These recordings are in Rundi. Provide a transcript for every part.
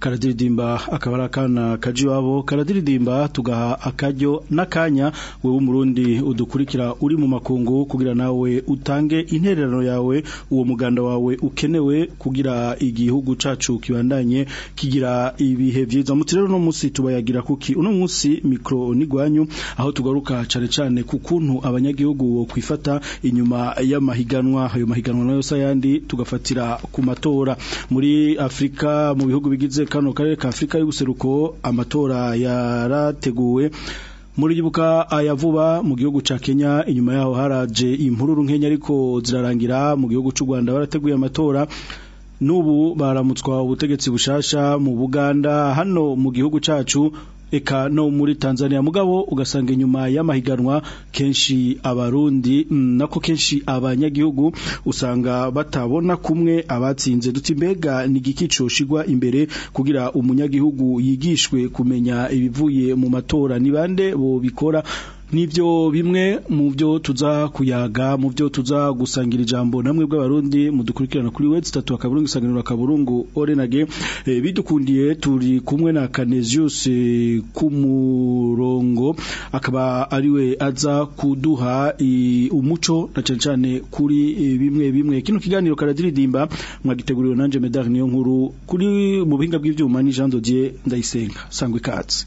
karadiridimba akaba ari akana kaji iwabo karadiridimba tugaha akaryo n'akanya wowe umurundi udukurikira uri mu makungu kugira nawe utange intererano yawe uwo muganda wawe ukenewe kugira igihugu cacu kibandanye kigira ibihe byiza mutsi rero uno munsi tubayagira kuki uno munsi mikoro n'igwanyu aho tugaruka cane. cyane ku kuntu abanyagihugu kwifata inyuma y'amahiganwa ayo mahiganwa nayo sayandi tugafatira ku matora muri Afrika mu bihugu bigize kano karere ka Afrika y'ubuseruko amatora yarateguwe muribuka ayavuba mu gihugu ca Kenya inyuma yaho haraje impururu nkenya ariko zirarangira mu gihugu c'u Rwanda barateguye amatora nubu baramutswa ubutegetsi bushasha mu Buganda hano mu gihugu cacu eka no muri Tanzania mugabo ugasanga inyuma y'amahiganwa kenshi abarundi mm, nako kenshi abanyagihugu usanga batabona kumwe abatsinze duti mbega ni gikicoshirwa imbere kugira umunyagihugu yigishwe kumenya ibivuye mu matora ni bande bo bikora Nibyo bimwe mu byo tuza kuyaga mu byo tuza gusangira ijambo namwe bw'abarundi mudukurikirana kuri web tatu akaburungu isanganiro akaburungu orenage e, bidukundiye turi kumwe na Canesius eh, kumurongo akaba ariwe aza kuduha i, eh, umuco na cyane cyane kuri e, bimwe bimwe kino kiganiro karadiridimba mwagiteguriwe nanje Medar niyo nkuru kuri mu bihinga bw'ivyuma ni Jean Dodier ndayisenga sangwe katsi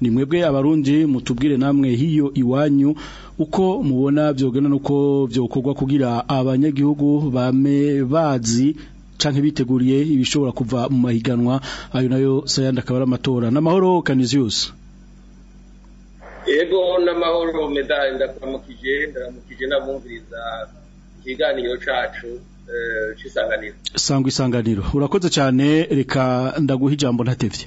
ni mwebwe abarundi mutubwire namwe hiyo iwanyu uko mubona byogenda nuko byokorwa kugira abanyagihugu bame bazi canke biteguriye ibishobora kuva mu mahiganwa ayo nayo sayanda akaba amatora n'amahoro kaniziyusi yego n'amahoro medali ndakuramukije ndaramukije n'abumviriza ikiganiro cacu Eh, cy'isanganiro sangwa isanganiro urakoze cyane reka ndaguha ijambo ntatebye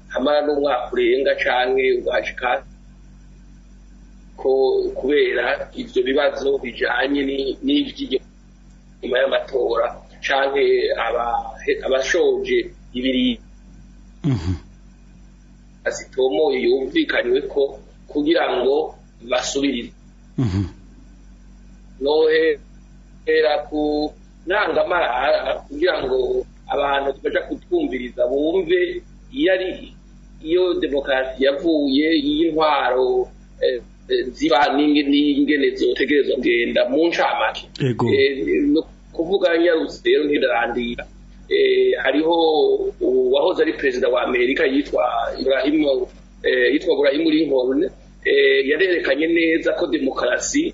hamara n'umwaka urenga cyane ugashika ko kubera ibyo bibazo bijyanye n'iby'inyuma y'amatora cyane abashonje ibiribwa mhm. asitomo yumvikanywe ko kugira ngo basubirize mhm. nohe tera ku ndangamara kugira ngo abantu tubasha kutwumviriza bumve iyo ari iyo demokarasi yavuye y'intwaro eh, ziba n'ingene zotegerezwa kugenda mu ncamake eh, no kuvuga nyarutse rero ntidarandira eh, hariho uwahoze ari perezida wa amerika yitwa ibrahimu yitwa burahimu rinkorune yarerekanye neza ko demokarasi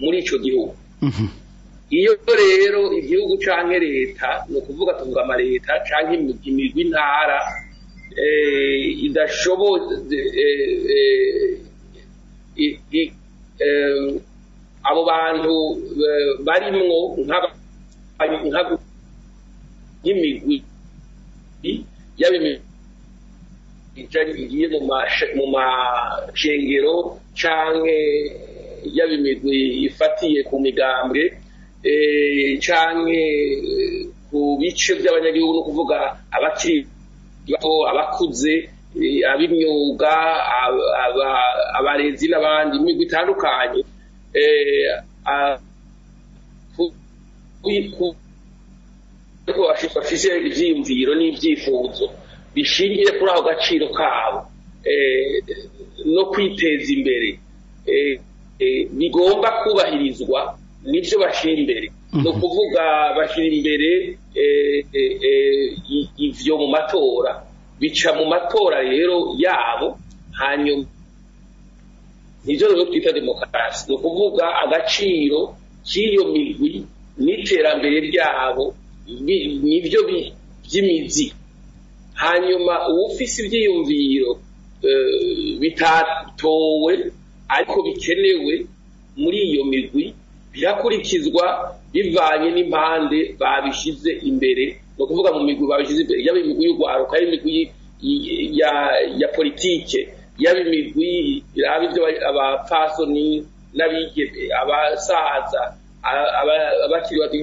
muri icyo gihugu mhm. iyo rero igihugu cyangwa leta ni ukuvuga tuvuga amaleta cyangwa imigwi intara eh, idashoboye eh, eh, Eh, abo bantu eh, barimwo nk'imigwi igiye mu mashengero canke y'abimigwi ifatiye ku migambwe eh, canke ku bice by'abanyagihugu no kuvuga abakiri bato abakuze ab'imyuga abarezi n'abandi imyuga itandukanye eh, ko bafise ivyiyumviro n'ivyifuzo bishingiye kuri ako gaciro kabo eh, no kwiteza imbere eh, bigomba kubahirizwa nibyo bashyira imbere mhm. ni ukuvuga bashyira imbere ibyo mu matora bica mu matora rero yabo hanyuma nibyo rero twita demokarasi ni ukuvuga agaciro k'iyo migwi n'iterambere ryabo nibyo by'imizi hanyuma uwufise ibyiyumviro eh, bitatowe ariko bikenewe muri iyo migwi birakurikizwa bivanye n'impande babishyize imbere ni ukuvuga mu migwi babishyize imbere yaba imigwi yo yaba imigwi ya politike yaba imigwi iraba ibyo abapasoni n'abigeme abasaza abakiri bato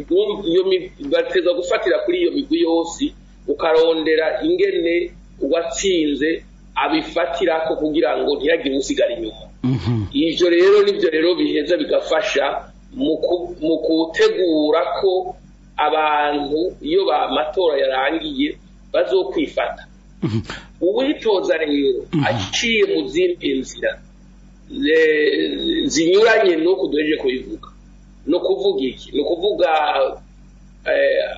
bateza gufatira kuri iyo migwi yose ukarondera ingene uwatsinze abifatira ko kugira ngo ntihagire usigara inyuma mhm. ibyo rero nibyo rero biheza bigafasha mu gutegura ko abantu iyo amatora yarangiye bazokwifata mhm. uwitoza rero mhm. aciye mu zindi nzira zinyuranye nuko uduheje kubivuga ni ukuvuga iki ni ukuvuga eh,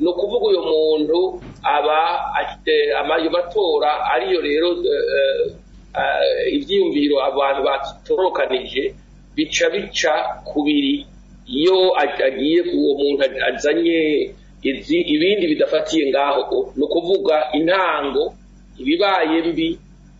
ni ukuvuga uyu muntu aba amayo matora ariyo rero ibyiyumviro abantu batorokanije bica bica kubiri iyo agiye uwo muntu azanye ibindi bidafatiye ngaho ni ukuvuga intango ibibaye mbi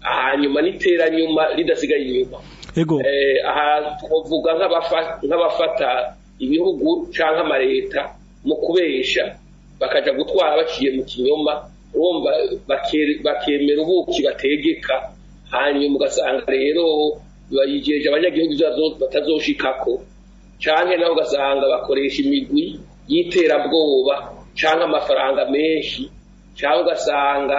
hanyuma n'iteranyuma ridasigaye inyuma eh, aha tuvuga nk'abafata ibihugu cyangwa amaleta mu kubesha bakajya gutwara baciye mu kinyoma urumva bakemera ubuki bategeka hanyuma ugasanga rero bayigeje abanyagihugu batazoshikako cyane nawe ugasanga bakoresha imigwi y'iterabwoba cyangwa amafaranga menshi cyangwa ugasanga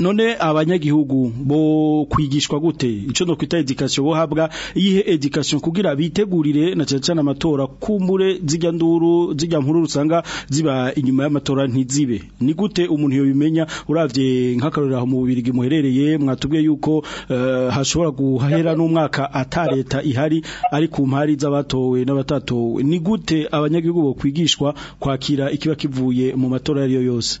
none abanyagihugu bo kwigishwa gute icyo no kwita edikasiyo bohabwa iyihe education kugira bitegurire na cyane amatora kumbure zijya nduru zijya nkuru usanga ziba inyuma y'amatora ntizibe ni gute umuntu yabimenya urabye nk'akarorero mu bubiri muherereye mwatubwiye yuko eh, hashobora guhahera n'umwaka ata leta ihari ari ku mpari z'abatowe n'abatatowe ni gute abanyagihugu bo kwigishwa bashishwa kwakira ikiba kivuye mu matora ariyo yose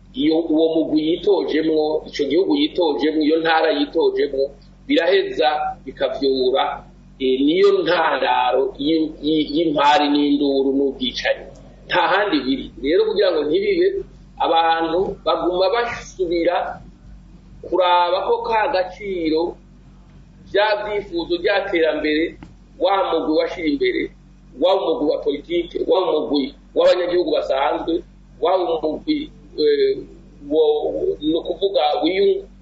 iyo uwo mugwi yitojemo icyo gihugu yitojemwo iyo ntara yitojemo biraheza bikabyura eh, niyo ntandaro y'impari n'induru n'ubwicanyi nta handi biri rero kugira ngo ntibibe abantu baguma basubira kuraba ko ka gaciro bya byifuzo by'iterambere wa mugwi washyira imbere wa mugwi wa politiki wa mugwi w'abanyagihugu basanzwe wa mugwi ni ukuvuga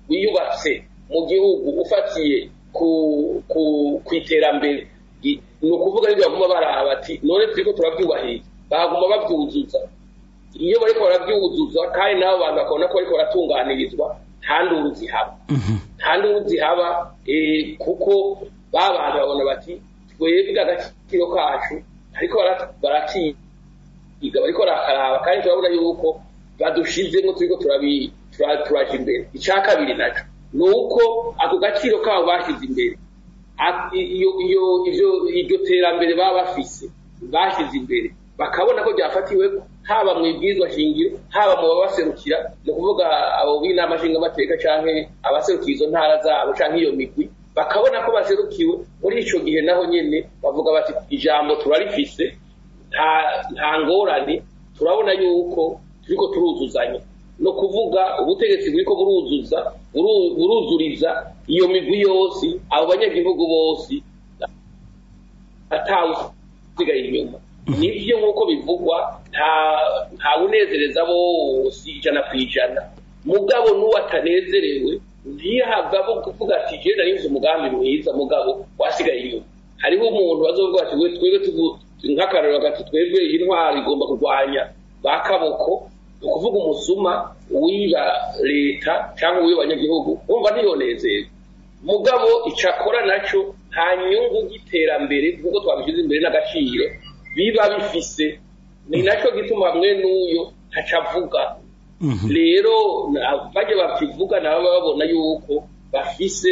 wiyubatse mu gihugu ufatiye ku iterambere ni ukuvuga ariko baguma barahaba ati none turi ko turabyubahiriza baguma babyuzuza iyo bari barabyuzuza kandi nabo bantu ko ariko baratunganirizwa nta nduru zihaba mhm. nta nduru zihaba e, kuko ba babona bati twebwe agaciro kacu ariko baratiga bariko barahaba kandi turabona yuko badushizemo turiko turaje imbere icya kabiri naco ni uko ako gaciro kabo bashyize imbere iryo terambere baba bafise bashyize imbere bakabona ko byafatiwe haba mu ibwizwa shingiro haba mu babaserukira ni ukuvuga abo b'inama nshingamateka cyangwa abaserukiye izo ntara zabo cyangwa iyo migwi bakabona ko baserukiwe muri icyo gihe naho nyine bavuga bati ijambo turarifise nta ngorane turabona yuko turiko turuzuzanya no kuvuga ubutegetsi buriko buruzuza buruzuriza iyo migwi yose abo banyagihugu bose atawe inyuma nibyo nk'uko bivugwa nta unezereza bo si ijana ku ijana mugabo n'uwo atanezerewe ntiyahabwa kuvuga ati jena n'inzu umugambi mwiza mugabo wasigaye inyuma hariho umuntu bazovuga ati twebwe nk'akarero gati twebwe iyi igomba kurwanya ba kaboko ukuvuga umusuma w'iba leta cyangwa uw'abanyagihugu wumva ntiyonezeza mugabo icyakora nacyo nta nyungu y'iterambere kuko twabishyize imbere n'agaciro biba bifise ni nacyo gituma hamwe n'uyu ntacavuga mhm. rero bajya bakivuga nabo babona yuko bafise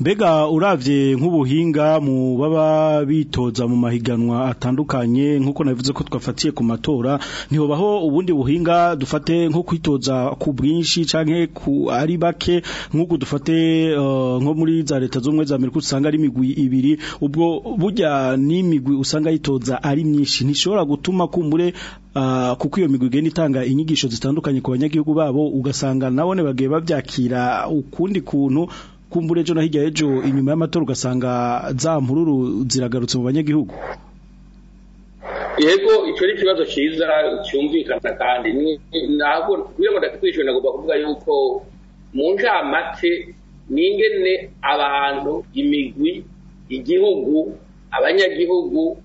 mbega urabye nk'ubuhinga mu baba bitoza mu mahiganwa atandukanye nk'uko navuze ko twafatiye ku matora ntibabaho ubundi buhinga dufate nko kwitoza ku bwinshi cyangwa ku ari bake nk'uko dufate uh, nko muri za leta z'ubumwe za amerika usanga ari imigwi ibiri ubwo burya n'imigwi usanga yitoza ari myinshi ntishobora gutuma kumbure uh, kuko iyo migwi igenda itanga inyigisho zitandukanye ku banyagihugu babo ugasanga nabo bagiye babyakira ukundi kuntu kumbure ejo na hirya y'ejo inyuma y'amatora ugasanga za ziragarutse mu banyagihugu yego icyo ni ikibazo cyiza cyumvikana kandi ntabwo twishyura nagomba kuvuga yuko mu ncamake ni abantu imigwi igihugu abanyagihugu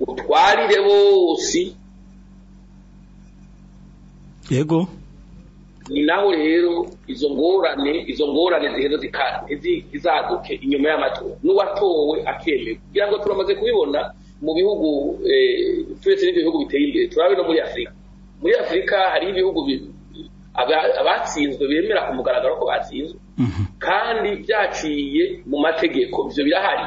utwarire bose yego ni naho rero izo ngorane izo ngorane zihera zizaduke inyuma y'amatora n'uwatowe akemewe kugira ngo turamaze kubibona mu bihugu eh, turetse n’ibihugu bihugu biteye imbere turabe no muri afurika muri afurika hari ibihugu abatsinzwe bemera ku mugaragaro ko batsinzwe mhm. kandi byaciye mu mategeko ibyo birahari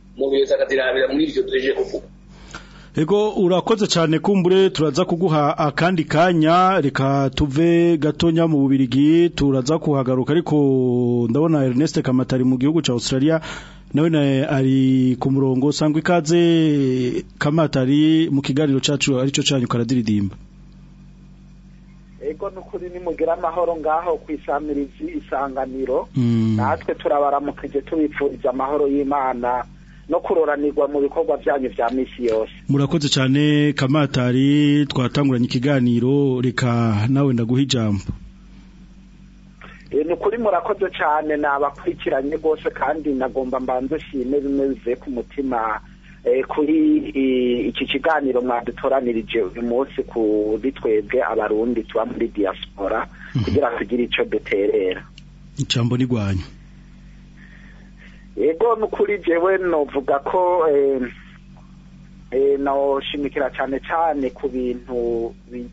mu biyo zakaziramira muri ibyo duheje kuvuga Ego urakoze cyane kumbure turaza kuguha akandi kanya reka tuve gatonya mu bubirigi turaza kuhagaruka ariko ndabona Ernest Kamatari mu gihugu ca Australia nawe na ari ku murongo sangwa ikaze Kamatari mu kiganiro cacu arico cyanyu karadiridimba Ego nukuri ni mugira amahoro ngaho kwisamirizi isanganiro mm. natwe turabara mu turabaramukije tubipfurije amahoro y'Imana no kuroranirwa mu bikorwa byanyu bya misi yose murakoze cyane kamatari twatanguranye ikiganiro reka nawe ndaguha ijambo eh, ni ukuri murakoze cyane nabakurikiranye rwose kandi nagomba mbanze ushime bimwe bivuye ku mutima eh, kuri eh, iki kiganiro mwadutoranirije uyu munsi kuri twebwe abarundi tuba muri diaspora mhm. kugira tugire icyo duterera ijambo rigwanya yego n'ukuri jewe novuga ko eh, eh, noshimikira cyane cyane ku bintu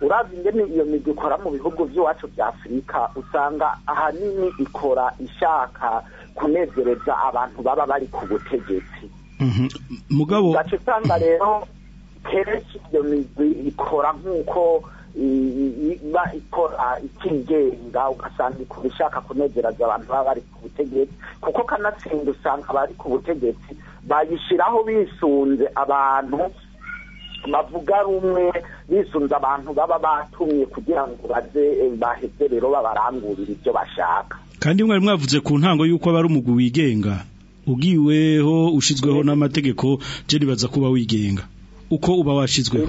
urabye iyo migwi ikora mu bihugu by'iwacu bya afurika usanga ahanini ikora ishaka kunezereza abantu baba bari ku butegetsi mhm. mugabo gace usanga rero kenshi iyo migwi ikora nk'uko iba ikora itigenga ugasanga ikora ishaka kunezereza abantu baba bari ku butegetsi kuko kanatsinda usanga abari ku butegetsi bayishyiraho bisunze abantu bavuga rumwe bisunze abantu baba batumye kugira ngo baze eh, baheze rero babarangurire ibyo bashaka kandi mwari mwavuze ku ntango y'uko aba ari umugwi wigenga ugiweho ushyizweho n'amategeko je ribaza kuba wigenga uko uba washyizweho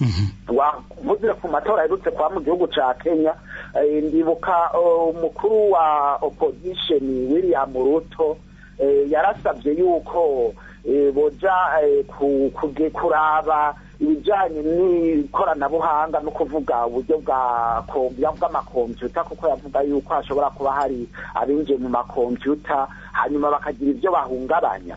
mhm. wavuze ku matora aherutse kuba mu gihugu cya kenya eh, ndibuka oh, umukuru wa opozisheni william ruto eh, yarasabye yuko Eh, boja eh, kuraba ibijyanye n'ikoranabuhanga no kuvuga uburyo bw'amakompiyuta kuko yavuga yuko hashobora kuba hari abinjiye mu makompiyuta hanyuma bakagira ibyo bahungabanya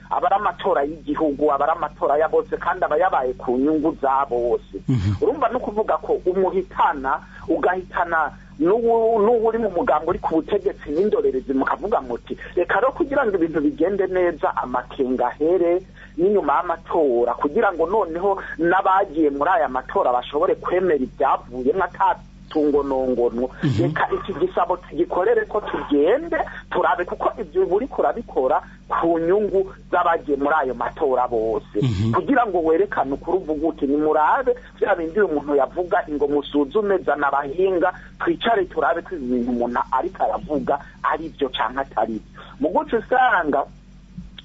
aba ari amatora y'igihugu aba ari amatora ya bose kandi aba yabaye ku nyungu za bose mhm. urumva no ukuvuga ko umuhitana ugahitana n'ubu uri mu mugambi uri ku butegetsi n'indorerezi mukavuga muti reka rero kugira ngo ibintu bigende neza amakenga ahere n'inyuma y'amatora kugira ngo noneho n'abagiye muri aya matora bashobore kwemera ibyavuyemo atatse mhm. reka iki gisabo tugikorere ko tugende turabe kuko ibyo buri kurabikora ku nyungu z'abagiye muri ayo matora bose mhm. kugira ngo werekane ukuri uvuga uti nimurabe bya bindi uyu muntu yavuga ngo musuzume zana abahinga twicare turabe ko ibintu umuntu ariko aravuga ari byo cyangwa atari byo mu guca usanga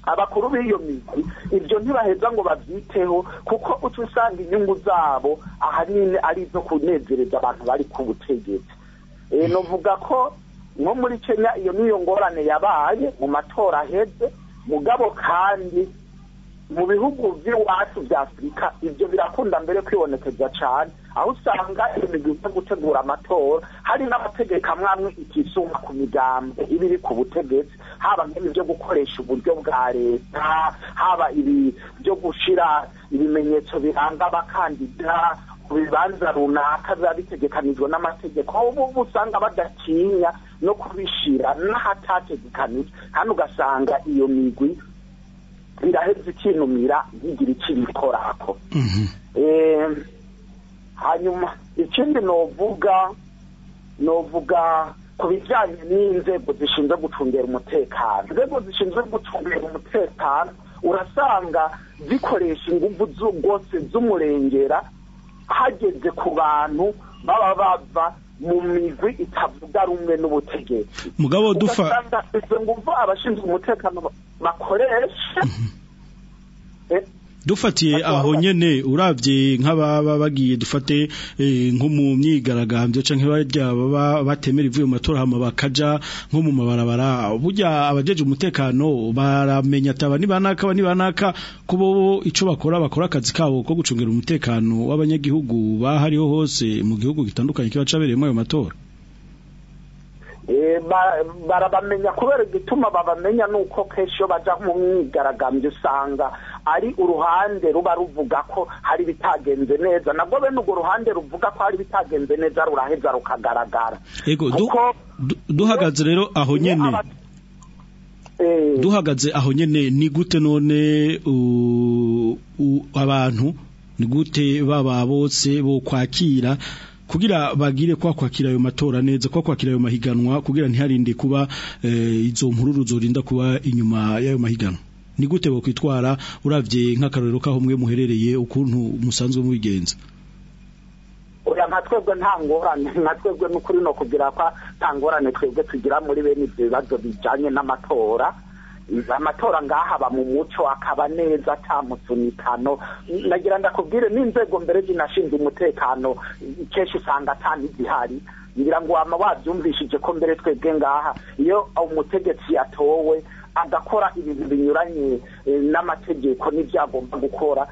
abakuru b'iyo migwi ibyo ntibaheza ngo babyiteho kuko uca usanga inyungu zabo ahanini ari izo kunezereza abantu bari ku butegetsi eh, novuga ko nko muri kenya iyo niyo ngorane yabaye mu matora aheze mugabo kandi mu bihugu by'iwacu bya afurika ibyo birakunda mbere kwibonekeza cyane aho usanga imigwi yo gutegura amatora hari n'amategeko amwe amwe ikisunga ku migambi iba iri ku butegetsi haba nk'ibyo gukoresha uburyo bwa leta haba ibi byo gushyira ibimenyetso biranga abakandida ku bibanza runaka biba bitegekanijwe n'amategeko aho ubu usanga badatinya no kubishyira n'ahatategekanijwe kandi ugasanga iyo migwi iraheza ikintumira ntigire icyo ikorako mhm. eh, hanyuma ikindi novuga novuga ku bijyanye n'inzego zishinzwe gucungera umutekano inzego zishinzwe gucungera umutekano urasanga zikoresha ingufu zose z'umurengera hageze ku bantu baba bava mu migwi itavuga rumwe n'ubutegetsi mugabo dufa ugasanga izo nguvu abashinzwe umutekano bakoresha mhm. eh, dufatiye aho nyene uravye nk'ababa bagiye dufate eh, nko mu myigaragambyo canke barya baba batemera ivuye mu matora hama bakaja nko mu mabarabara burya abajeje umutekano baramenya ataba ni banaka ni banaka kubo ico bakora bakora akazi kabo ko gucungera umutekano w'abanyagihugu bahariho hose mu gihugu gitandukanye kiba cabereyemo ayo matora eh, barabamenya kubera igituma babamenya nuko kesho iyo bajya mu myigaragambyo usanga ari uruhande ruba ruvuga ko hari bitagenze neza nabwo bene urwo ruhande ruvuga ko hari ibitagenze neza ruraheza rukagaragara kuko duhagaze rero aho nyine eh. duhagaze aho nyine ni gute none abantu ni gute baba bose bo kwakira kugira bagire kwa kwakira ayo matora neza kwa kwakira ayo mahiganwa kugira ntiharinde kuba eh, izo mpururuzo rinda kuba inyuma y'ayo mahiganwa ni gute bokwitwara urabye nk'akarorero kaho mwe muherereye ukuntu musanzwe mubigenza oya nka twebwe nta ngorane nka n'ukuri no kugira ko nta twebwe tugira muri bene ibyo bibazo bijyanye n'amatora amatora ngahaba mu muco akaba neza ata musunikano nagira ndakubwire n'inzego mbere zinashinzwe umutekano kenshi usanga atani zihari ngira ngo waba wabyumvishije ko mbere twebwe ngaha iyo umutegetsi yatowe adakora ibintu binyuranye eh, n'amategeko n'ibyagomba gukora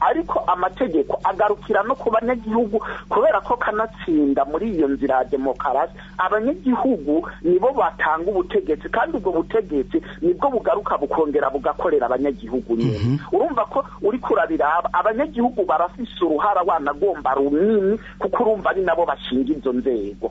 ariko amategeko agarukira no ku banyagihugu kubera ko kanatsinda muri iyo nzira ya demokarasi abanyagihugu nibo batanga ubutegetsi kandi ubwo butegetsi nibwo bugaruka bukongera bugakorera abanyagihugu nyine mhm. urumva ko uri kurabiraba abanyagihugu barafise uruhara wanagomba runini kuko urumva ari nabo bashinga izo nzego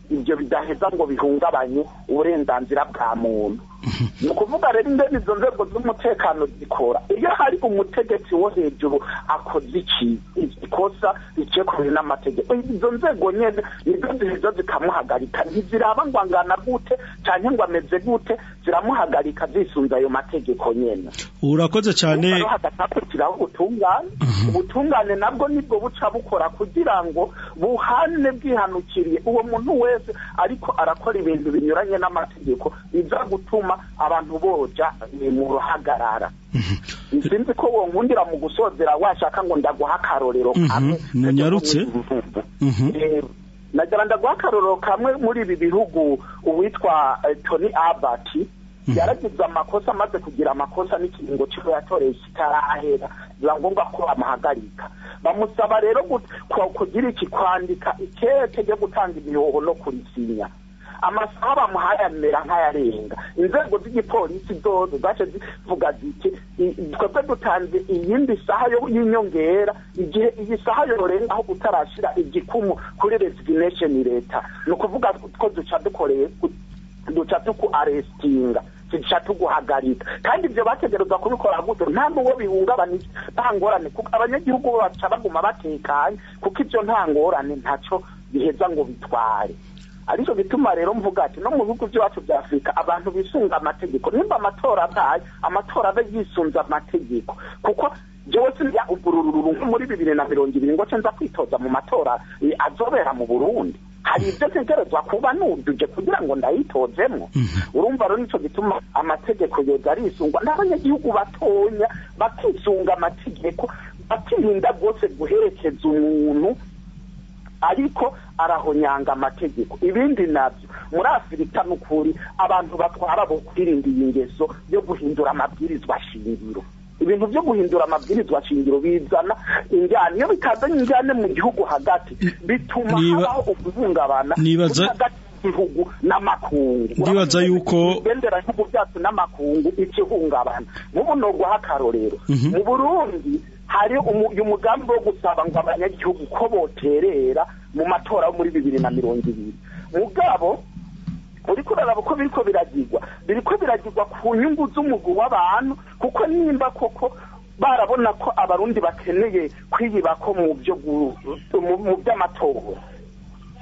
ibyo bidaheza ngo bihungabanye uburenganzira bwa muntu ni ukuvuga rero indeni izo nzego z'umutekano zikora iyo hari umutegetsi wo hejuru akoze iki ikosa rikekuriwe n'amategeko izo nzego nyine nizo ziza zikamuhagarika ntiziraba ngo angana gute cyangwa ngo ameze gute ziramuhagarika zisunze ayo mategeko nyine urakoze cyane hagakurikiraho ubutungane mhm. ubutungane nabwo nibwo buca bukora kugira ngo buhane bwihanukiriye uwo muntu wese ariko arakora ibintu binyuranye n'amategeko biza gutuma gutuma abantu boja mu ruhagarara mhm. sinzi ko wonkundira mu gusozera washaka ngo ndaguha akarorero mhm. kamwe munyarutse mhm. eh, nagira ndaguha akarorero kamwe muri ibi bihugu uwitwa eh, tony albert yaragize amakosa amaze kugira amakosa n'ikiringo cy'uko yatoreye kitarahera biba ngombwa ko bamuhagarika bamusaba rero kugira iki kwandika ikete ryo gutanga imihoho no kurisinya amasaha bamuhaye amera nk'ayarenga inzego z'igipolisi dodo zaje zivuga ziti twebwe dutanze iyindi saha y'inyongera igihe iyi saha yorengaho utarashyira igikumu kuri resignation leta ni ukuvuga ko duca dukoreye duca tuku arestinga zica tuguhagarika kandi ibyo bategereza kubikora gute nta n'uwo bihungabanije nta ngorane kuko abanyagihugu baca baguma batekanye kuko ibyo nta ngorane ntacyo biheza ngo bitware aricyo bituma rero mvuga ati no mu bihugu by'iwacu bya afurika abantu bisunga amategeko nimba amatora ataye amatora abe yisunze amategeko kuko njyewe sinjya ubwo muri bibiri na mirongo ibiri ngo nza kwitoza mu matora eh, azobera mu burundi hari ibyo ntegerezwa kuba nuduje kugira ngo ndayitozemo mhm. urumva rero nicyo gituma amategeko yoza arisungwa n'abanyagihugu batonya bakisunga amategeko bakirinda rwose guherekeza umuntu ariko arahonyanga amategeko ibindi nabyo muri afurika ni abantu batwara bo kwirinda iyi ngeso yo guhindura amabwirizwa shingiro ibintu byo guhindura amabwirizwa shingiro bizana injyana iyo bikazanye injyane mu gihugu hagati bituma habaho uguhungabana hagati y'igihugu n'amakungu ndibaza yuko igendera ibihugu byacu n'amakungu ikihungabana mu buno guha akarorero mhm. mu burundi hari umugambi wo gusaba ngo abanyagihugu ko boterera mu matora muri bibiri na mirongo ibiri mugabo uri kuraraba uko biriko biragirwa biriko biragirwa ku nyungu z'umugwi w'abantu kuko nimba koko barabona ko abarundi bakeneye kwiyibako mu by'amatora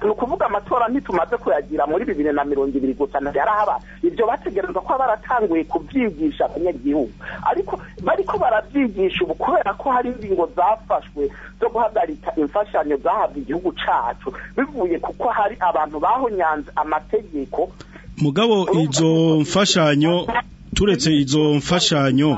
ni ukuvuga amatora ntitumaze kuyagira muri bibiri na mirongo ibiri gusa yarahaba ibyo bategereza ko baratanguye kubyigisha abanyagihugu ariko bariko barabyigisha ubu kubera ko hari ingingo zafashwe zo guhagarika imfashanyo zahabwa igihugu cyacu bivuye kuko hari abantu bahonyanze amategeko mugabo izo mfashanyo turetse izo mfashanyo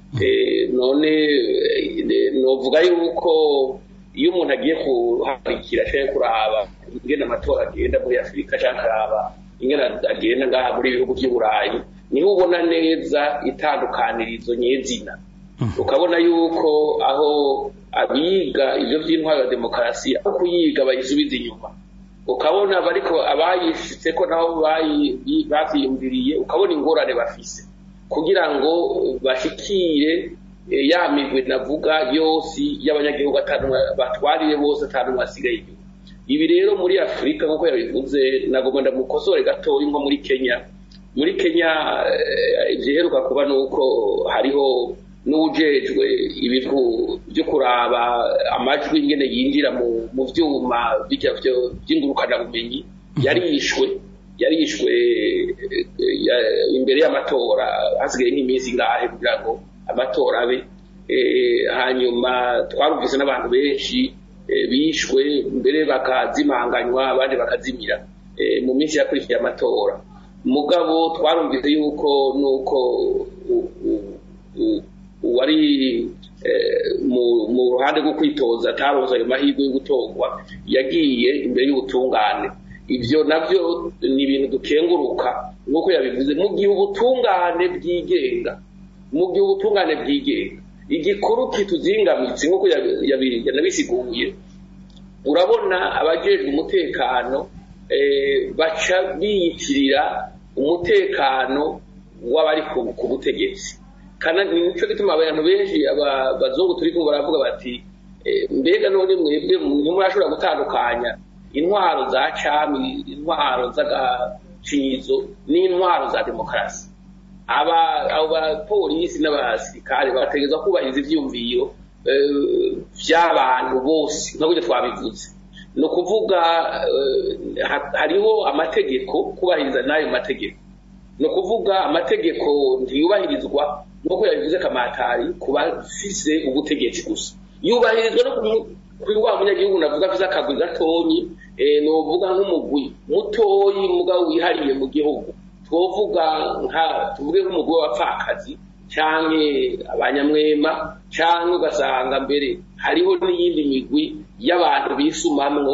Eh, none eh, eh, novuga yuko iyo umuntu agiye kuharikira ashobora kuraba ingene amatora agenda muri afurika cyangwa akaraba ingene agenda ngaha muri ibihugu by'uburayi niho ubona neza itandukanirizo nyezina hmm. ukabona yuko aho abiga ibyo by'intwaro demokarasi aho kuyiga bayisubiza inyuma ukabona ariko abayishyitse ko nabo bavyiyumviriye ukabona ingorane bafise kugira ngo bashyikire eh, ya migwi navuga yose y'abanyagihugu batwariye bose atanu asigaye inyuma ibi rero muri afurika nk'uko yabivuze nagomba ndamukosore gatoya nko muri kenya muri kenya eh, ibiheruka kuba ni uko hariho n'ujejwe ibintu byo kuraba amajwi nyine yinjira mu byuma by'ingurukanabumenyi mhm. yarishwe yarishwe imbere y'amatora hasigaye nk'iminsi ingahe kugira ngo amatora abe e, hanyuma twarumvise n'abantu benshi e, bishwe mbere bakazimanganywa abandi bakazimira e, mu minsi yakurikiye amatora mugabo twarumvise yuko nuko uwari mu ruhande rwo kwitoza ataroza ayo mahirwe yo gutorwa yagiye imbere y'ubutungane ibyo nabyo ni ibintu dukenguruka nk'uko yabivuze mu gihe ubutungane bwigenga mu gihe ubutungane bwigenga igikuru kituzingamitse nk'uko yanabisiguye urabona abajejwe umutekano eh, baca biyikirira umutekano w'abari ku butegetsi ni nicyo gituma abantu benshi abazungu turi kumva baravuga bati eh, mbega none mwebwe ntimurashobora gutandukanya intwaro za cami intwaro z'agacinyizo n'intwaro za demokarasi abapolisi n'abasirikare bategereza kubahiriza ibyumviro by'abantu eh, bose nk'uko twabivuze ni ukuvuga eh, hariho amategeko kubahiriza n'ayo mategeko ni ukuvuga amategeko ntiyubahirizwa nk'uko yabivuze kamatari ku bafise ubutegetsi gusa yubahirizwa no kuri munyagihugu navuga afite akagwi gatonyi eh, novuga nk'umugwi mutoyi mugabo wihariye mu gihugu twovuga nka tuvuge nk'umugwi w'abapfakazi cyangwa abanyamwema cyangwa ugasanga mbere hariho n'iyindi migwi y'abantu bisumamwo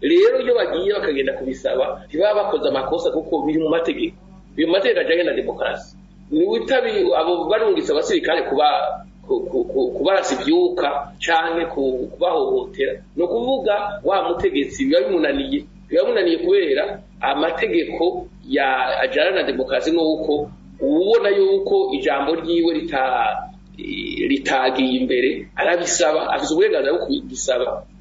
rero iyo bagiye bakagenda kubisaba ntibaba bakoze amakosa kuko biri mu mategeko biri mategeko ajanye na demokarasi niwitabi abo barungitse abasirikare kuba kubarasa ibyuka canke kubahohotera ni ukuvuga wa mutegetsi biba bimunaniye biba bimunaniye kubera amategeko ya ajyana na demokarasi ni uko ubona yuko ijambo ryiwe ritagiye imbere arabisaba afite uburenganzira bwo kugisaba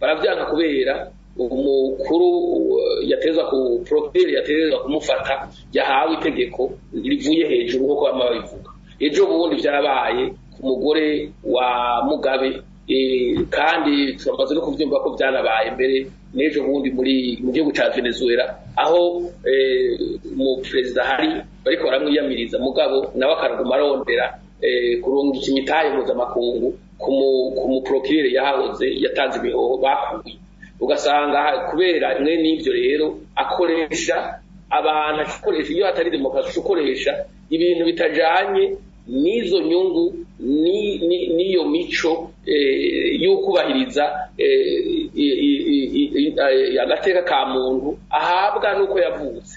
barabyanga kubera umukuru eh, yateza ku poroperi yatezwa kumufata yahawe itegeko rivuye hejuru nk'uko bamwe babivuga ejo bundi byarabaye ku mugore wa mugabe e, kandi turamaze no kubyumva ko byanabaye mbere n'ejo bundi muri mu gihugu cya venezuela aho umuperezida e, hari bariko baramwiyamiriza mugabo nawe akaraguma arondera e, kurungika imitahe mpuzamakungu ku muporokirere yahoze yatanze ibihoho bakuye ugasanga kubera imwe n'ibyo rero akoresha abantu akoresha iyo hatari demokarasi ukoresha ibintu bitajanye n'izo nyungu n'iyo mico eh, yo kubahiriza eh, eh, agateka ka muntu ahabwa n'uko yavutse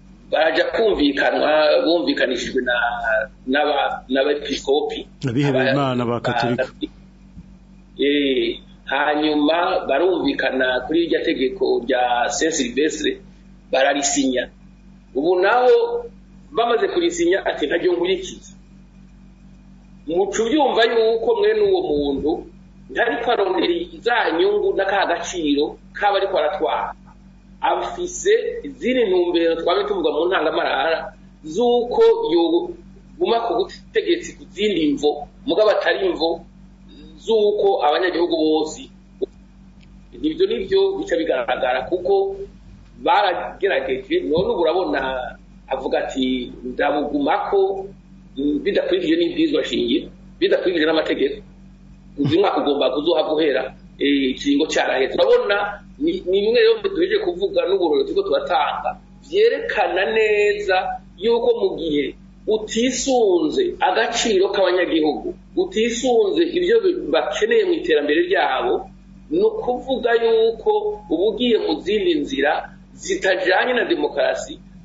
baja kumvikanwa bumvikanishijwe ah, na n'abepiskopi abihebeye imana ba katolika ah, eh, hanyuma barumvikana kuri iryo tegeko rya saint silvestre bararisinya ubu naho bamaze kurisinya ati ntaryo nkurikiza muca ubyumva yuko mwene uwo muntu ntariko arondera za nyungu n'aka gaciro kaba ariko aratwara afise ziri ntumbero twaba tuvuga mu ntangamarara z'uko yoguma ku butegetsi ku zindi mvo mugabo atari imvo z'uko abanyagihugu bose ibyo nibyo bica bigaragara kuko baragerageje none ubu urabona avuga ati ko bidakurikije n'ibwirizwa shingiro bidakurikije n'amategeko uyu mwaka ugomba kuzuha guhera eh, ikiringo cyaraye turabona ni bimwe rero duheje kuvuga n'ubururu tuko turatanga byerekana neza yuko mu gihe utisunze agaciro k'abanyagihugu utisunze ibyo bakeneye mu iterambere ryabo ni ukuvuga yuko uba ugiye mu zindi nzira zitajyanye na demokarasi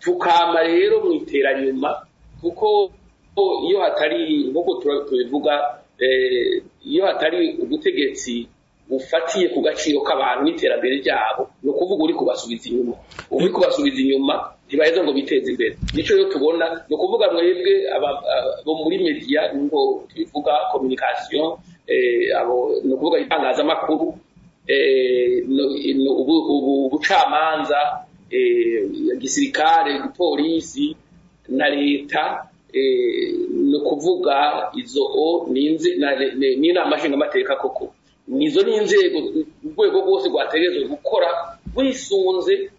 tukama rero mu iteranyuma kuko iyo hatari nk'uko tubivuga eh, iyo hatari ubutegetsi ufatiye ku gaciro k'abantu n'iterambere ryabo ni ukuvuga uri kubasubiza inyuma uri kubasubiza inyuma ntibaheze ngo biteze imbere nicyo rero tubona ni ukuvuga mwebwe bo muri media ngo tuvuga communication eh, ni ukuvuga itangazamakuru eh, ubucamanza eh, gisirikare polisi na leta ni ukuvuga izo o n'inama nshingamateka koko nizo ni inzego urwego rwose rwategerezwa gukora bisunze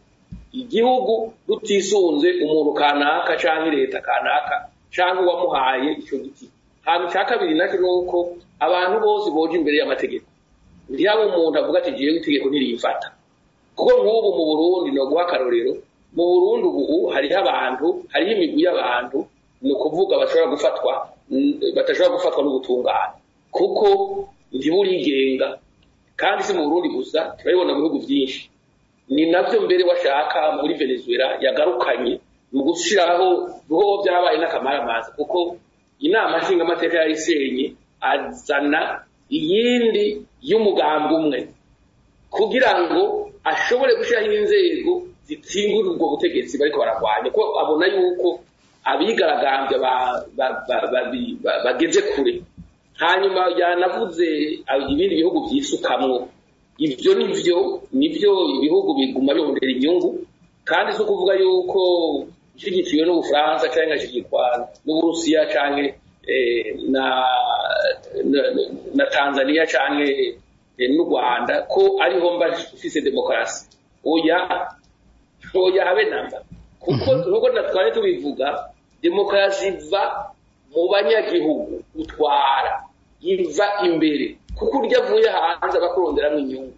igihugu rutisunze umuntu kanaka cyangwa leta kanaka cyangwa uwamuhaye icyo giti hantu cya kabiri nacyo ni uko abantu bose boje imbere y'amategeko ntiyaba umuntu avuga ati ngiyeho itegeko ntiriyifata kuko nk'ubu mu burundi ni uguha akarorero mu burundi ubu hariho abantu hariho imigwi y'abantu ni ukuvuga bashobora gufatwa badashobora gufatwa n'ubutungane kuko mu gihugu kandi si mu burundi gusa turabibona mu bihugu byinshi ni nabyo mbere washaka muri venezuela yagarukanye mu gushyiraho uruhu byabaye n'akamaramaza kuko inama nshingamateka yari isenye azana iyindi y'umugambi umwe kugira ngo ashobore gushyiraho inzego zitsingura ubwo butegetsi bari bararwanya ko abona yuko abigaragambya bageze kure hanyuma yanavuze ibindi bihugu byisukamwo ibyo ni byo nibyo ibihugu biguma birondera inyungu kandi si ukuvuga yuko ishyigikiwe n'ubufaransa cyangwa ishyigikwa n'uburusiya cyangwa eh, na tanzania cyangwa eh, n'u rwanda ko ariho mba ufise demokarasi oya oya habe namba kuko mhm. nkuko natwaye tubivuga demokarasi iva mu banyagihugu utwara yiva imbere kuko uryo avuye hanze abakuronderamo inyungu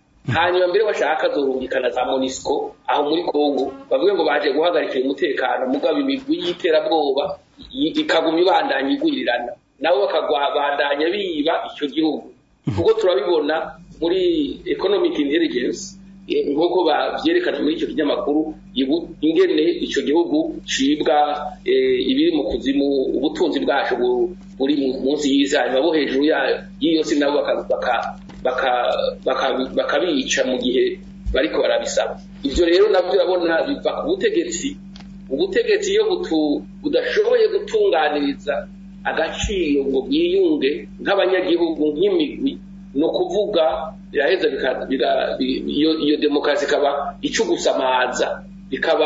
hanyuma mbere bashaka azorungikana za monisiko aho muri congo bavuge ngo baje guhagarika umutekano mugabo imigwi y'iterabwoba ikagumya ibandanya igwirirana nabo bakagwabandanya biba icyo gihugu kuko turabibona muri economic intelligence eh, nk'uko babyerekana muri icyo kinyamakuru ingene icyo gihugu cibwa eh, ibiri mu kuzimu ubutunzi bwacu buri munsi y'isi hanyuma bo hejuru yayo y'iyo si nabo bakabica mu gihe bariko barabisaba ibyo rero nabyo urabona biva ku butegetsi ubutegetsi iyo budashoboye gutunganiriza agaciro ngo bwiyunge nk'abanyagihugu nk'imigwi ni ukuvuga biraheza iyo demokarasi ikaba icugusamaza bikaba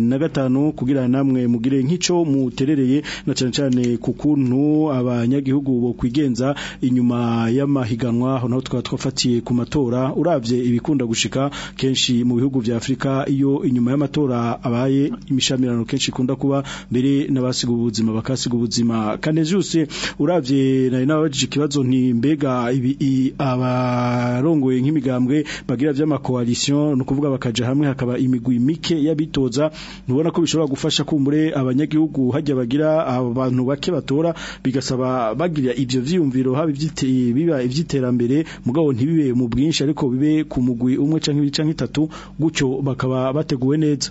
na gatanu kugira namwe mugire nk’icyo muterereye na cyane cyane kuntu abanyagihugu bo kwigenza inyuma y'amahiga ipiganwa naho tukaba twafatiye ku matora urabye ibikunda gushika kenshi mu bihugu bya Afrika iyo inyuma y'amatora abaye imishamirano kenshi kunda kuba mbere nabasiga ubuzima bakasiga ubuzima kanejuse uravye nari nabajije kibazo nti mbega ibi abarongoye nk'imigambwe bagira vy'ama coalition no kuvuga bakaje hamwe hakaba imigwi mike yabitoza ntubona ko bishobora gufasha kumbure abanyagihugu hajya bagira abantu bake batora bigasaba bagira ibyo vyumviro habi byite biba ivyite y'iterambere mugabo ntibibe mu bwinshi ariko bibe ku mugwi umwe canke ibice nk'itatu gucyo bakaba bateguwe neza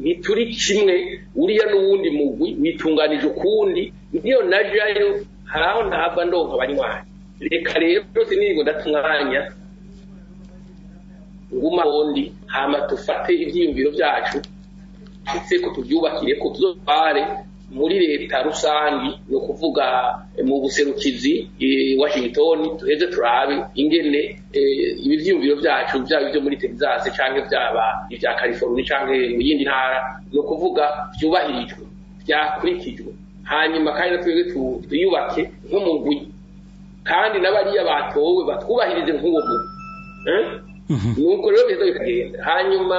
ntituri kimwe uriya n'uwundi mugwi witunganije ukundi niyo najayo hari aho ntahava ndonka abanywanyi reka rero byose n'ibigo ndatumwanya nguma wundi hama dufate ibyiyumviro byacu ndetse ko tubyubakire ko tuzobare muri leta rusange ni ukuvuga eh, mu buserukizi eh, Washington tuheze turabe ingene eh, ibivyumviro byacu byaba ibyo muri Texas canke byaba ibya California cyangwa mu yindi ntara ni ukuvuga byubahirijwe byakurikijwe hanyuma kandi natwebwe twiyubake nk'umugwi kandi n'abariya batowe batwubahirize nk'uwo mugwi mhm. nuko rero bihita bikagenda hanyuma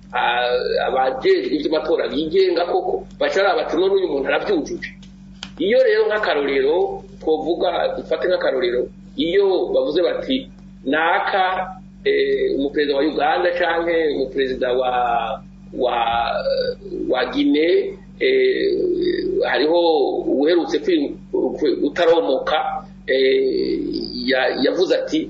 Ah, abajejwe iby'amatora bigenga koko bashara abatuno n'uyu muntu arabyujuje iyo rero nk'akarorero twavuga dufate nk'akarorero iyo bavuze bati naka eh, umuperezida wa uganda cyangwa umuperezida wa wa wa gine eh, hariho uherutse utaromoka eh, yavuze ati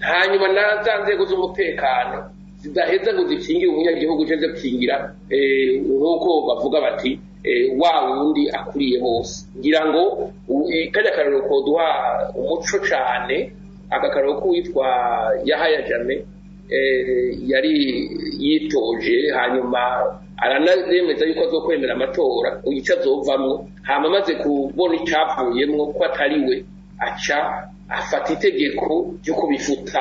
hanyuma na nzego z'umutekano zidaheza ngo zikingire umunyagihugu cyangwa zikingira eh, nk'uko bavuga bati eh, wa wundi akuriye hose ngira ngo eh, kajya akaruhuko duha umuco cyane aka karuhuko witwa yahaya jame yari yitoje hanyuma aranaremeza yuko kwemera amatora icyo azovamwo hanyuma amaze kubona icyavuyemo ko atari we aca afata itegeko ryo kubifuta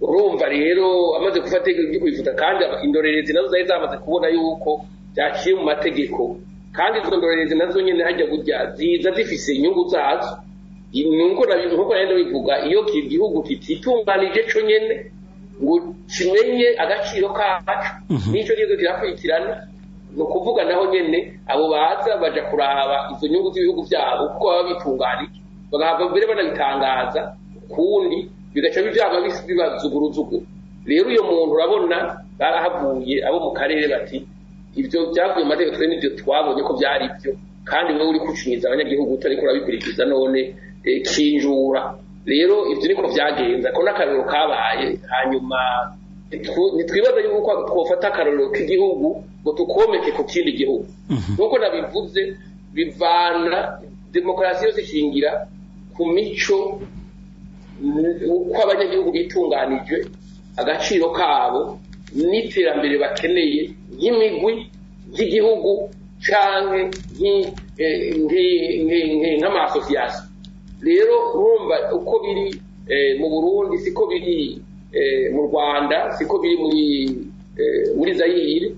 urumva rero amaze gufata ibyo bivuga kandi indorerezi nazo zari zamaze kubona yuko byaciye mu mategeko kandi izo ndorerezi nazo nyine hajya kujya ziza zifise inyungu zazo nk'uko nagenda bivuga iyo igihugu kititunganije cyo nyine ngo kimenye agaciro kacu mhm. n'icyo gihugu kirakurikirana ni ukuvuga naho nyine abo baza bajya kuraba izo nyungu z'ibihugu byabo kuko baba bitunganije bagahabwa mbere banabitangaza ukundi bigacamo ibyago bizuguruzugu rero uyu muntu urabona barahavuye abo mu karere bati ibyo byavuye mu mategeko n'ibyo twabonye ko byari byo kandi wowe uri kucinyiza abanyagihugu utari kurabikurikiza none e, kinjura rero ibyo niko byagenze ko n'akarorero kabaye hanyuma ntitwibaza yuko twafata akarorero k'igihugu ngo tukomeke ku kindi gihugu mhm. nk'uko nabivuze bivana demokarasi yose ishingira ku mico uko abanyagihugu bitunganije agaciro kabo n'iterambere bakeneye nk'imigwi y'igihugu cyangwa eh, nk'amasosiyasi rero urumva uko biri eh, mu burundi siko biri eh, mu rwanda siko biri muri zayire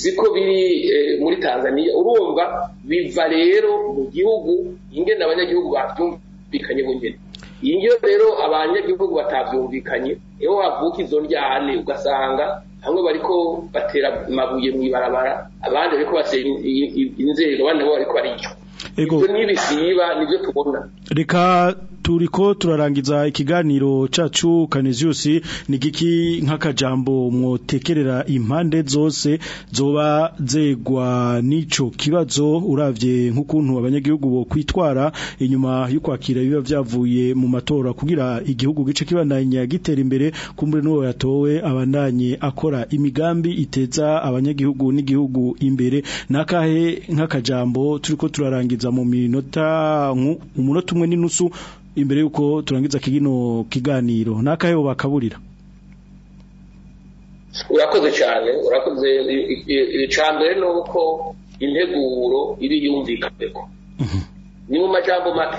siko biri muri tanzania urumva biva rero mu gihugu ingena abanyagihugu babyumvikanye bungene iyo rero abanyagihugu batabyumvikanye iyo wavuka izo ryahane ugasanga hamwe bariko batera amabuye mu ibarabara abandi bariko basenya inzego abandi nabo bariko baricwa ego nibisiba nibyo tubona reka turiko turarangiza ikiganiro cacu Canisius nigiki nk'akajambo mwotekerera impande zose zoba zegwa nico kibazo uravye nk'ukuntu abanyagihugu bo kwitwara inyuma y'ukwakira biba byavuye mu matora kugira igihugu gice kibandanya gitera imbere kumbure n'uwo yatowe abandanye akora imigambi iteza abanyagihugu n'igihugu imbere nakahe nk'akajambo turiko turarangiza mu minota umunota umwe n'inusu imbere y'uko turangiza kino kiganiro nta kayobo bakaburira urakoze cyane urakoze icambere ni uko integuro iri yumvikane ko mhm. ni mu majambo make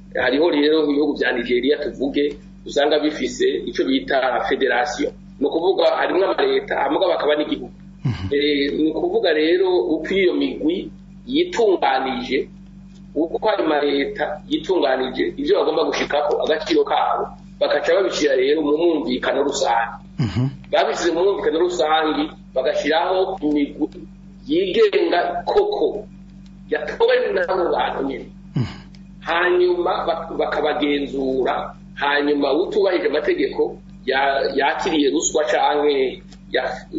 hariho rero ibihugu bya nigeria tuvuge usanga bifise icyo bita federasiyo ni ukuvuga harimo amaleta hamugabo akaba n'igihugu mhm. eh, ni ukuvuga rero uko iyo migwi yitunganije uko ayo maleta yitunganije ibyo bagomba gushikaho agaciro kabo bagaca babishyira rero mu mwumvikano rusange mhm. babishyize mu mwumvikano rusange bagashyiraho imigwi yigenga koko yatowe n'abo bantu nyine mhm. hanyuma bakabagenzura hanyuma utubahirije amategeko yakiriye ruswa cyangwa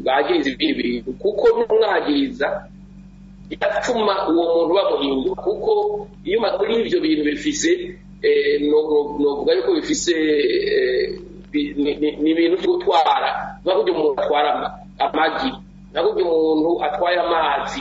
bagenzi ibindi bintu kuko n'umwagiriza yatuma uwo muntu bamuhindura kuko iyo muri ibyo bintu bifise Eh, novuga yuko bifise eh, ni ibintu byo gutwara biba burya umuntu atwara amagi ntabwo burya umuntu atwaye amazi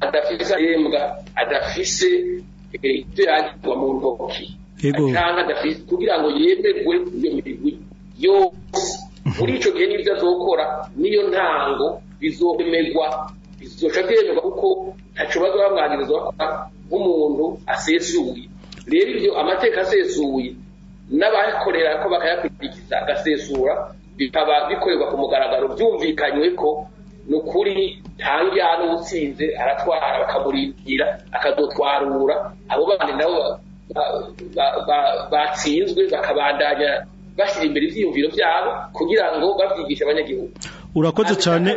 adafise ahembwa adafise eh, ibyo yagirwa mu ntoki cyangwa adafise kugira ngo yemerwe iyo mirigwi yose muri icyo gihe n'ibyo azokora niyo ntango bizomerwa bizoca byemerwa kuko ntacyo bazaba mwagiriza nk'umuntu asesuye rero ibyo amateka asesuye n'abayakorera ko bakayakurikiza agasesura bikaba bikorerwa ku mugaragaro byumvikanywe ko ni ukuri ntangira n'utsinze aratwara bakamurindira akadotwarura abo bandi nabo batsinzwe bakabandanya bashyira imbere ibyiyumviro byabo kugira ngo babyigishe abanyagihugu urakoze cyane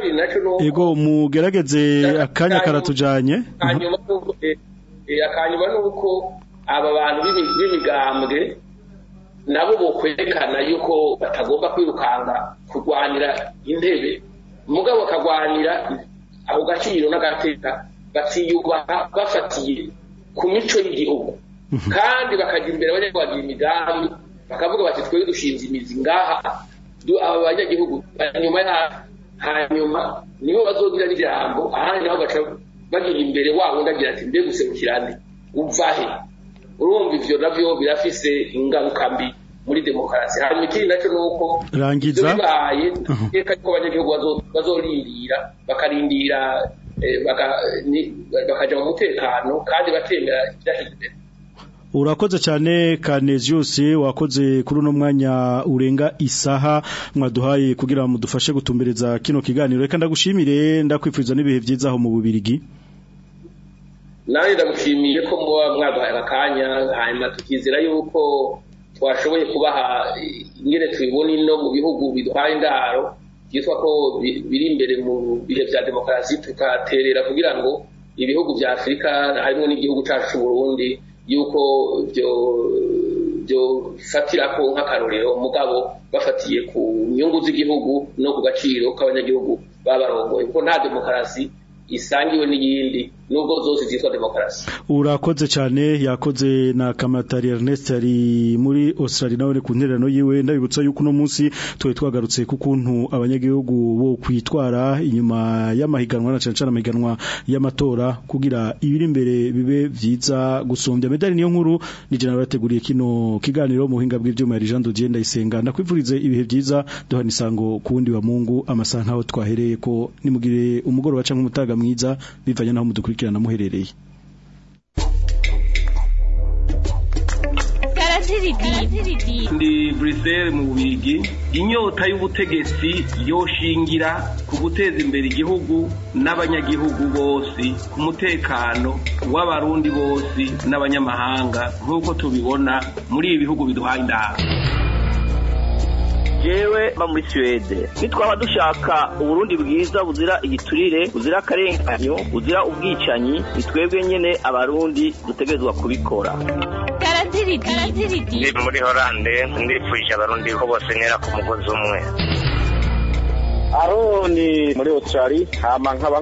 yego mugerageze akanya karatujanye akanyuma mhm. n'uko eh, eh, aba bantu b'imigambwe nabo bokwerekana yuko batagomba kwirukanga kurwanira intebe mugabo bakarwanira ako gaciro n'agateka bakiyubaha bafatiye ku mico y'igihugu mhm. kandi bakagira imbere bajya imigambi bakavuga bati twebwe dushinze imizi ngaha aba banyagihugu nyuma yaho hanyuma nibo bazogira n'ijambo ahandi nabo baca bagira imbere wa wundi agira ati mbe guserukirane uva urumva ibyo nabyo birafise ingaruka mbi muri demokarasi hanyuma ikindi nacyo ni rangiza bibaye uh-huh. iteka ko abanyagihugu bazorindira bakarindira eh, bakaja mu mutekano kandi bakemera ibyashyizwe Urakoze cyane Canesius wakoze kuri uno mwanya urenga isaha mwaduhaye kugira mudufashe gutumbereza kino kiganiro reka ndagushimire ndakwifuriza n'ibihe byiza aho mu bubirigi Nawe ndagushimiye ko mwaduhaye akanya hanyuma tukizera yuko twashoboye kubaha imyeretse ibona ino mu bihugu biduhaye indaro byitwa ko biri imbere mu bihe bya demokarasi tukaterera kugira ngo ibihugu bya afurika harimo n'igihugu cyacu Burundi yuko byo byofatira nk'akarorero mugabo bafatiye ku nyungu z'igihugu no ku gaciro k'abanyagihugu babarongoye kuko nta demokarasi isangiwe n'iyindi nubwo zose zitwa demokarasi urakoze cyane yakoze na kamatari Ernest yari muri Australia nawe ku ntererano yiwe ndabibutsa yuko uno munsi twe twagarutse ku kuntu abanyagihugu bo kwitwara inyuma y'amahiganwa na cyane amahiganwa y'amatora kugira ibiri imbere bibe byiza gusumbya medali niyo nkuru ni general bateguriye kino kiganiro muhinga bw'ivyuma ya Jean Dodier ndayisenga ndakwivurize ibihe byiza duhana isango kuwundi wa Mungu amasaha aho twahereye ko nimugire umugoroba cyangwa umutaga mwiza bivanye naho mudukurikira gukurikirana muherereye ndi buruseli mu bigi inyota y'ubutegetsi yoshingira ku guteza imbere igihugu n'abanyagihugu bose ku mutekano w'abarundi bose n'abanyamahanga nk'uko tubibona muri ibi bihugu biduhaye indahabwo jewe mba muri suwede nitwaba dushaka uburundi bwiza buzira igiturire buzira akarenganyo buzira ubwicanyi ni twebwe nyine abarundi dutegerezwa kubikora ni muri horande ndifuje abarundi ko bose ntera ku mugozi umwe aroni muri otorari nkaba nkaba